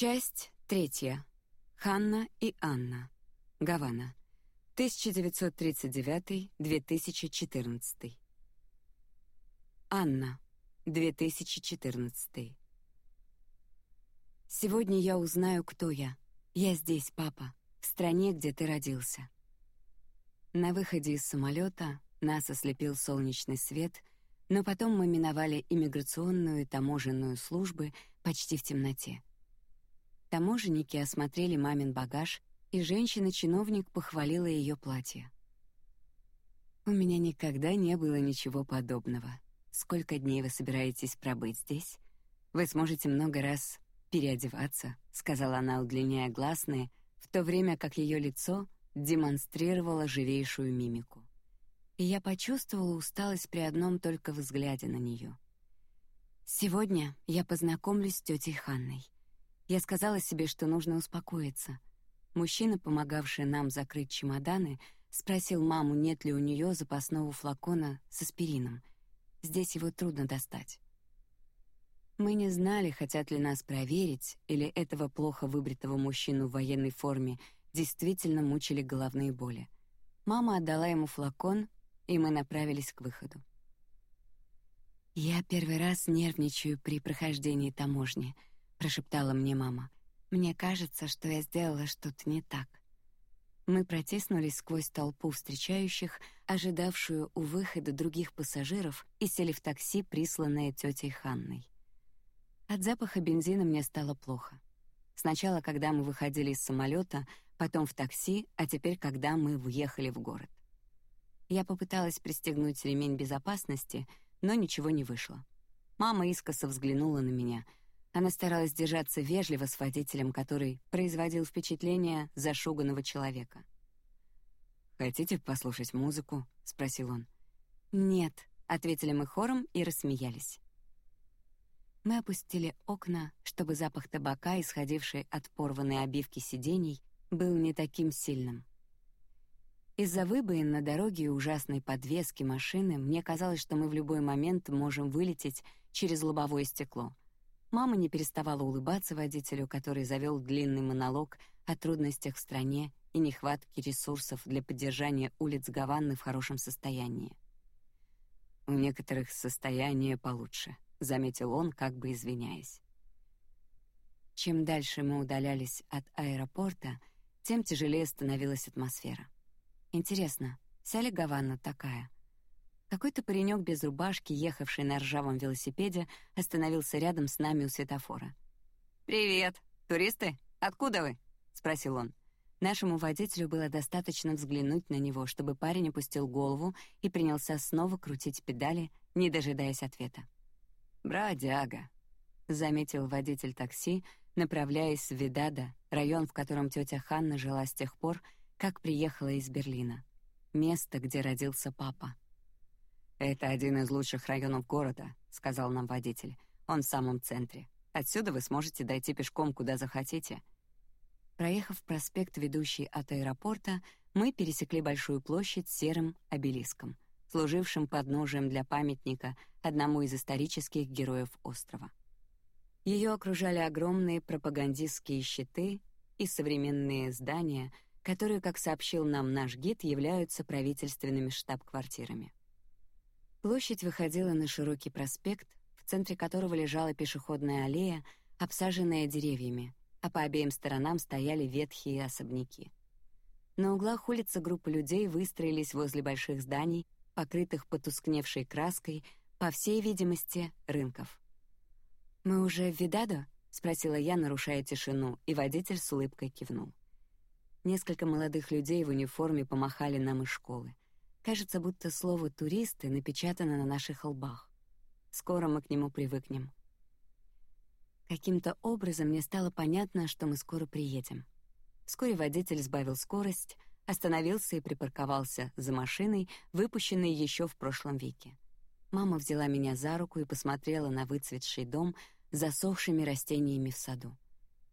Часть третья. Ханна и Анна. Гавана. 1939-2014. Анна. 2014. Сегодня я узнаю, кто я. Я здесь, папа, в стране, где ты родился. На выходе из самолета нас ослепил солнечный свет, но потом мы миновали иммиграционную и таможенную службы почти в темноте. Таможенники осмотрели мамин багаж, и женщина-чиновник похвалила ее платье. У меня никогда не было ничего подобного. Сколько дней вы собираетесь пробыть здесь? Вы сможете много раз переодеваться, сказала она, удлиняя гласные, в то время как ее лицо демонстрировало живейшую мимику. И я почувствовала усталость при одном только взгляде на нее. Сегодня я познакомлюсь с тетей Ханной. Я сказала себе, что нужно успокоиться. Мужчина, помогавший нам закрыть чемоданы, спросил маму, нет ли у нее запасного флакона с аспирином. Здесь его трудно достать. Мы не знали, хотят ли нас проверить, или этого плохо выбритого мужчину в военной форме действительно мучили головные боли. Мама отдала ему флакон, и мы направились к выходу. Я первый раз нервничаю при прохождении таможни, прошептала мне мама. Мне кажется, что я сделала что-то не так. Мы протиснулись сквозь толпу встречающих, ожидавшую у выхода других пассажиров, и сели в такси, присланное тетей Ханной. От запаха бензина мне стало плохо. Сначала, когда мы выходили из самолета, потом в такси, а теперь, когда мы въехали в город. Я попыталась пристегнуть ремень безопасности, но ничего не вышло. Мама искоса взглянула на меня. Она старалась держаться вежливо с водителем, который производил впечатление зашуганного человека. Хотите послушать музыку? – спросил он. Нет, ответили мы хором и рассмеялись. Мы опустили окна, чтобы запах табака, исходивший от порванной обивки сидений, был не таким сильным. Из-за выбоин на дороге и ужасной подвески машины мне казалось, что мы в любой момент можем вылететь через лобовое стекло. Мама не переставала улыбаться водителю, который завел длинный монолог о трудностях в стране и нехватке ресурсов для поддержания улиц Гаваны в хорошем состоянии. У некоторых состояние получше, заметил он, как бы извиняясь. Чем дальше мы удалялись от аэропорта, тем тяжелее становилась атмосфера. Интересно, вся ли Гавана такая? Какой-то паренек без рубашки, ехавший на ржавом велосипеде, остановился рядом с нами у светофора. Привет, туристы? Откуда вы? – спросил он. Нашему водителю было достаточно взглянуть на него, чтобы парень опустил голову и принялся снова крутить педали, не дожидаясь ответа. Бродяга, заметил водитель такси, направляясь в Видада, район, в котором тетя Ханна жила с тех пор, как приехала из Берлина, место, где родился папа. Это один из лучших районов города, сказал нам водитель. Он в самом центре. Отсюда вы сможете дойти пешком куда захотите. Проехав проспект, ведущий от аэропорта, мы пересекли большую площадь с серым обелиском, служившим подножием для памятника одному из исторических героев острова. Ее окружали огромные пропагандистские щиты и современные здания, которые, как сообщил нам наш гид, являются правительственными штаб-квартирами. Площадь выходила на широкий проспект, в центре которого лежала пешеходная аллея, обсаженная деревьями, а по обеим сторонам стояли ветхие особняки. На углах улицы группы людей выстроились возле больших зданий, покрытых потускневшей краской, по всей видимости, рынков. Мы уже в Видадо? – спросила я, нарушая тишину, и водитель с улыбкой кивнул. Несколько молодых людей в униформе помахали нам из школы. Кажется, будто слово туристы напечатано на наших лбах. Скоро мы к нему привыкнем. Каким-то образом мне стало понятно, что мы скоро приедем. Вскоре водитель сбавил скорость, остановился и припарковался за машиной, выпущенной еще в прошлом веке. Мама взяла меня за руку и посмотрела на выцветший дом с засохшими растениями в саду.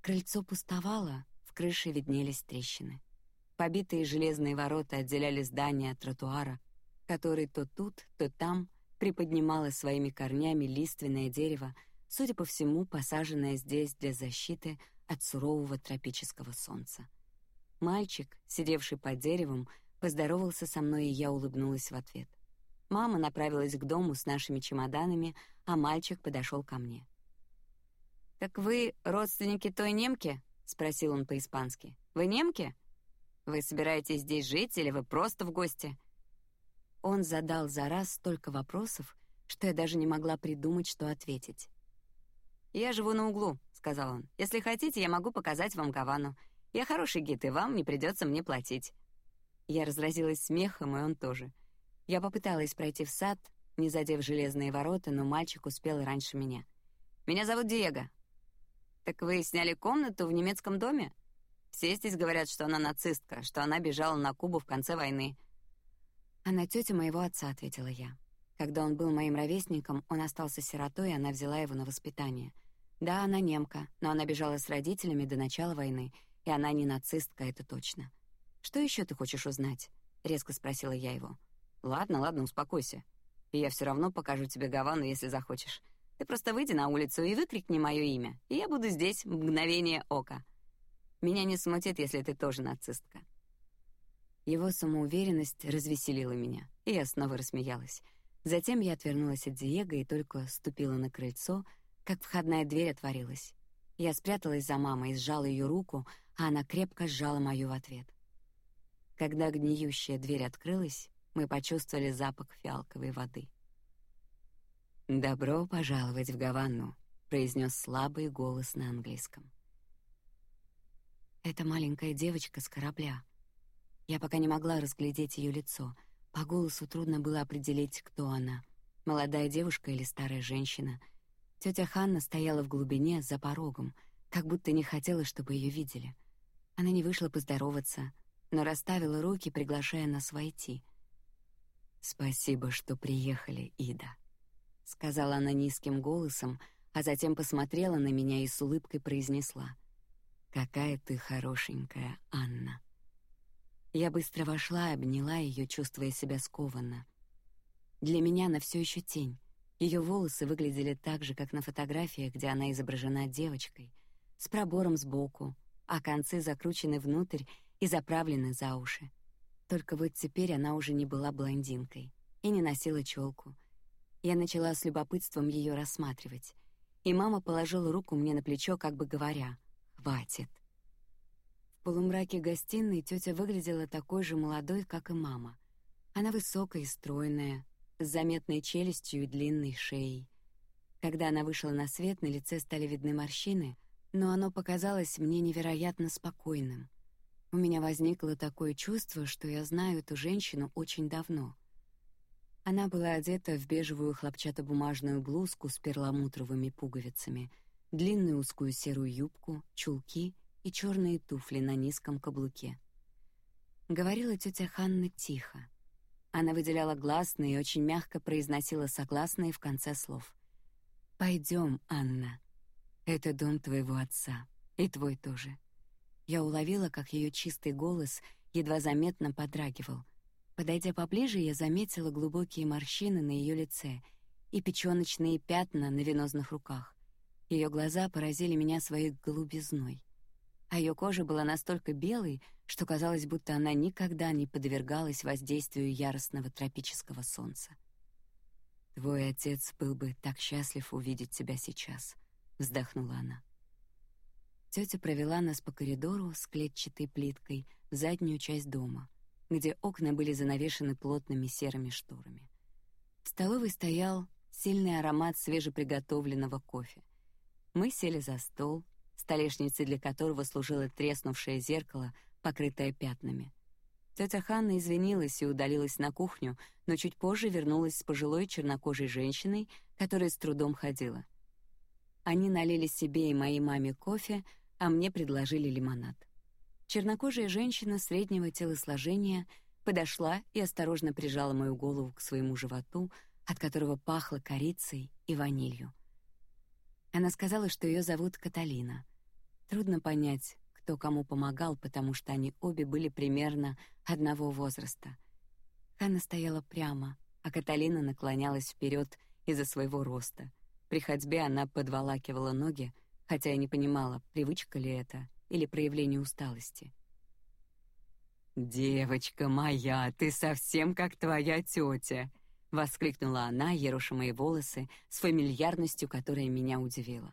Крыльцо пустовало, в крыше виднелись трещины. Побитые железные ворота отделяли здание от тротуара, который то тут, то там приподнимало своими корнями лиственное дерево, судя по всему, посаженное здесь для защиты от сурового тропического солнца. Мальчик, сидевший под деревом, поздоровался со мной, и я улыбнулась в ответ. Мама направилась к дому с нашими чемоданами, а мальчик подошел ко мне. «Так вы родственники той немки?» — спросил он по-испански. «Вы немки? Вы собираетесь здесь жить или вы просто в гости?» Он задал за раз столько вопросов, что я даже не могла придумать, что ответить. «Я живу на углу», — сказал он. «Если хотите, я могу показать вам Гавану. Я хороший гид, и вам не придется мне платить». Я разразилась смехом, и он тоже. Я попыталась пройти в сад, не задев железные ворота, но мальчик успел раньше меня. «Меня зовут Диего». «Так вы сняли комнату в немецком доме?» «Все здесь говорят, что она нацистка, что она бежала на Кубу в конце войны». «Она тетя моего отца», — ответила я. Когда он был моим ровесником, он остался сиротой, и она взяла его на воспитание. Да, она немка, но она бежала с родителями до начала войны — и она не нацистка, это точно. Что еще ты хочешь узнать? резко спросила я его. Ладно, ладно, успокойся. И я все равно покажу тебе Гавану, если захочешь. Ты просто выйди на улицу и выкрикни мое имя, и я буду здесь в мгновение ока. Меня не смутит, если ты тоже нацистка. Его самоуверенность развеселила меня, и я снова рассмеялась. Затем я отвернулась от Диего и только ступила на крыльцо, как входная дверь отворилась. Я спряталась за мамой и сжала ее руку, а она крепко сжала мою в ответ. Когда гниющая дверь открылась, мы почувствовали запах фиалковой воды. «Добро пожаловать в Гавану», — произнес слабый голос на английском. Это маленькая девочка с корабля. Я пока не могла разглядеть ее лицо. По голосу трудно было определить, кто она — молодая девушка или старая женщина. Тетя Ханна стояла в глубине за порогом, как будто не хотела, чтобы ее видели — она не вышла поздороваться, но расставила руки, приглашая нас войти. Спасибо, что приехали, Ида, сказала она низким голосом, а затем посмотрела на меня и с улыбкой произнесла: "Какая ты хорошенькая, Анна". Я быстро вошла и обняла ее, чувствуя себя скованно. Для меня она все еще тень. Ее волосы выглядели так же, как на фотографиях, где она изображена девочкой, с пробором сбоку, а концы закручены внутрь и заправлены за уши. Только вот теперь она уже не была блондинкой и не носила челку. Я начала с любопытством ее рассматривать, и мама положила руку мне на плечо, как бы говоря: "Хватит". В полумраке гостиной тетя выглядела такой же молодой, как и мама. Она высокая и стройная, с заметной челюстью и длинной шеей. Когда она вышла на свет, на лице стали видны морщины, но оно показалось мне невероятно спокойным. У меня возникло такое чувство, что я знаю эту женщину очень давно. Она была одета в бежевую хлопчатобумажную блузку с перламутровыми пуговицами, длинную узкую серую юбку, чулки и черные туфли на низком каблуке. Говорила тетя Ханна тихо. Она выделяла гласные и очень мягко произносила согласные в конце слов. Пойдем, Анна. Это дом твоего отца, и твой тоже. Я уловила, как ее чистый голос едва заметно подрагивал. Подойдя поближе, я заметила глубокие морщины на ее лице и печёночные пятна на венозных руках. Ее глаза поразили меня своей голубизной, а ее кожа была настолько белой, что казалось, будто она никогда не подвергалась воздействию яростного тропического солнца. Твой отец был бы так счастлив увидеть тебя сейчас вздохнула она. Тетя провела нас по коридору с клетчатой плиткой в заднюю часть дома, где окна были занавешены плотными серыми шторами. В столовой стоял сильный аромат свежеприготовленного кофе. Мы сели за стол, столешницей для которого служило треснувшее зеркало, покрытое пятнами. Тетя Ханна извинилась и удалилась на кухню, но чуть позже вернулась с пожилой чернокожей женщиной, которая с трудом ходила — они налили себе и моей маме кофе, а мне предложили лимонад. Чернокожая женщина среднего телосложения подошла и осторожно прижала мою голову к своему животу, от которого пахло корицей и ванилью. Она сказала, что ее зовут Каталина. Трудно понять, кто кому помогал, потому что они обе были примерно одного возраста. Ханна стояла прямо, а Каталина наклонялась вперед из-за своего роста. При ходьбе она подволакивала ноги, хотя я не понимала, привычка ли это или проявление усталости. «Девочка моя, ты совсем как твоя тетя!» — воскликнула она, ероша мои волосы с фамильярностью, которая меня удивила.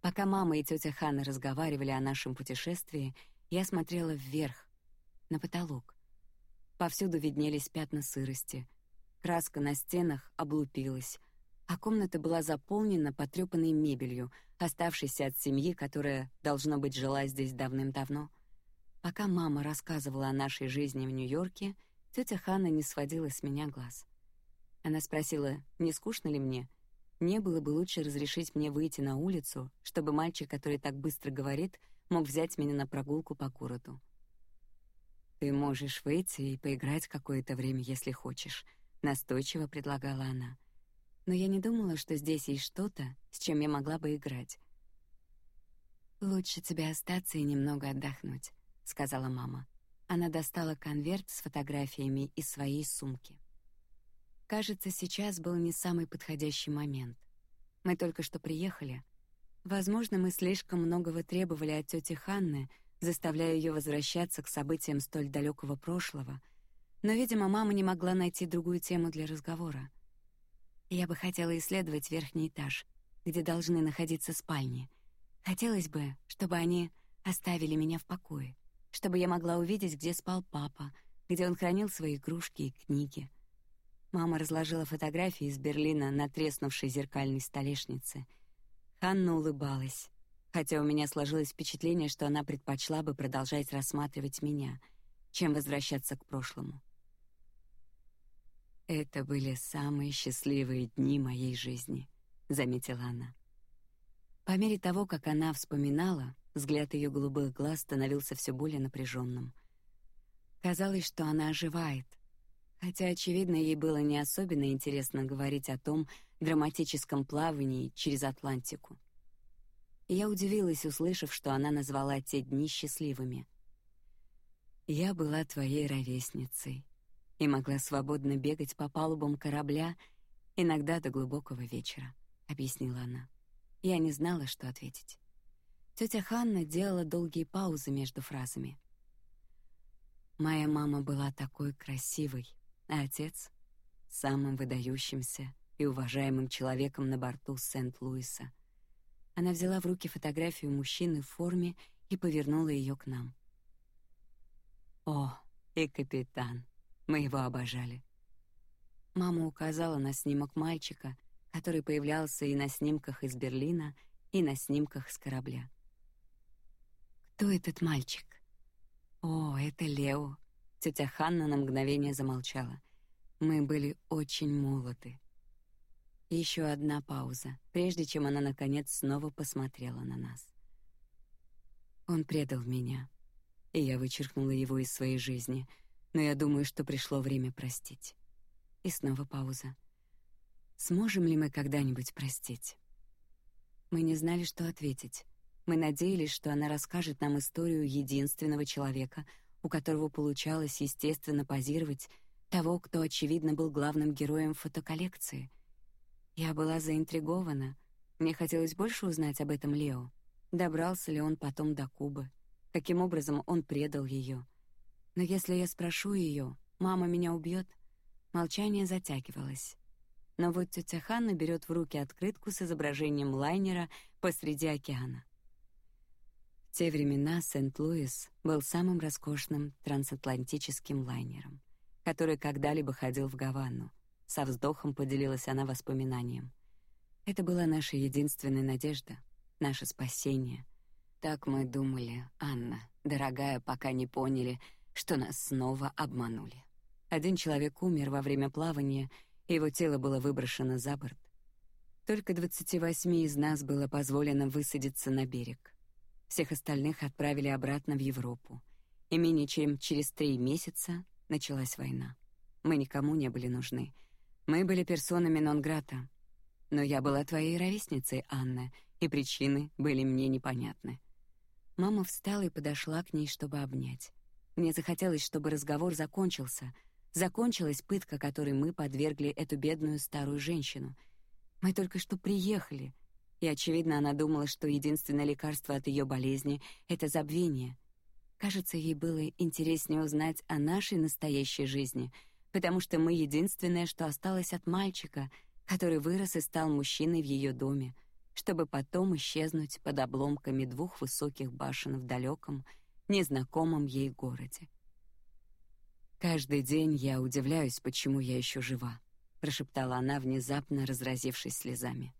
Пока мама и тетя Ханна разговаривали о нашем путешествии, я смотрела вверх, на потолок. Повсюду виднелись пятна сырости. Краска на стенах облупилась, а комната была заполнена потрепанной мебелью, оставшейся от семьи, которая должно быть жила здесь давным-давно. Пока мама рассказывала о нашей жизни в Нью-Йорке, тетя Ханна не сводила с меня глаз. Она спросила, не скучно ли мне. Не было бы лучше разрешить мне выйти на улицу, чтобы мальчик, который так быстро говорит, мог взять меня на прогулку по городу. Ты можешь выйти и поиграть какое-то время, если хочешь, настойчиво предлагала она. Но я не думала, что здесь есть что-то, с чем я могла бы играть. Лучше тебе остаться и немного отдохнуть, сказала мама. Она достала конверт с фотографиями из своей сумки. Кажется, сейчас был не самый подходящий момент. Мы только что приехали. Возможно, мы слишком многого требовали от тети Ханны, заставляя ее возвращаться к событиям столь далекого прошлого. Но, видимо, мама не могла найти другую тему для разговора. Я бы хотела исследовать верхний этаж, где должны находиться спальни. Хотелось бы, чтобы они оставили меня в покое, чтобы я могла увидеть, где спал папа, где он хранил свои игрушки и книги. Мама разложила фотографии из Берлина на треснувшей зеркальной столешнице. Ханна улыбалась, хотя у меня сложилось впечатление, что она предпочла бы продолжать рассматривать меня, чем возвращаться к прошлому. Это были самые счастливые дни моей жизни, заметила она. По мере того, как она вспоминала, взгляд ее голубых глаз становился все более напряженным. Казалось, что она оживает, хотя очевидно ей было не особенно интересно говорить о том драматическом плавании через Атлантику. Я удивилась, услышав, что она назвала те дни счастливыми. Я была твоей ровесницей и могла свободно бегать по палубам корабля, иногда до глубокого вечера, объяснила она. Я не знала, что ответить. Тетя Ханна делала долгие паузы между фразами. Моя мама была такой красивой, а отец — самым выдающимся и уважаемым человеком на борту Сент-Луиса. Она взяла в руки фотографию мужчины в форме и повернула ее к нам. О, и капитан, мы его обожали. Мама указала на снимок мальчика, который появлялся и на снимках из Берлина, и на снимках с корабля. Кто этот мальчик? О, это Лео. Тетя Ханна на мгновение замолчала. Мы были очень молоды. Еще одна пауза, прежде чем она наконец снова посмотрела на нас. Он предал меня, и я вычеркнула его из своей жизни, но я думаю, что пришло время простить. И снова пауза. Сможем ли мы когда-нибудь простить? Мы не знали, что ответить. Мы надеялись, что она расскажет нам историю единственного человека, у которого получалось естественно позировать, того, кто очевидно был главным героем фотоколлекции. Я была заинтригована. Мне хотелось больше узнать об этом Лео. Добрался ли он потом до Кубы? Каким образом он предал ее? Но если я спрошу ее, мама меня убьет. Молчание затягивалось. Но вот тетя Ханна берет в руки открытку с изображением лайнера посреди океана. Те времена Сент-Луис был самым роскошным трансатлантическим лайнером, который когда-либо ходил в Гавану. Со вздохом поделилась она воспоминанием. Это была наша единственная надежда, наше спасение. Так мы думали, Анна, дорогая, пока не поняли, что нас снова обманули. Один человек умер во время плавания, и его тело было выброшено за борт. Только двадцати восьми из нас было позволено высадиться на берег. Всех остальных отправили обратно в Европу. И менее чем через три месяца началась война. Мы никому не были нужны. Мы были персонами нон-грата. Но я была твоей ровесницей, Анна, и причины были мне непонятны. Мама встала и подошла к ней, чтобы обнять. Мне захотелось, чтобы разговор закончился. Закончилась пытка, которой мы подвергли эту бедную старую женщину. Мы только что приехали. И очевидно, она думала, что единственное лекарство от ее болезни это забвение. Кажется, ей было интереснее узнать о нашей настоящей жизни, потому что мы единственное, что осталось от мальчика, который вырос и стал мужчиной в ее доме, чтобы потом исчезнуть под обломками двух высоких башен в далеком, незнакомом ей городе. Каждый день я удивляюсь, почему я еще жива, прошептала она внезапно, разразившись слезами.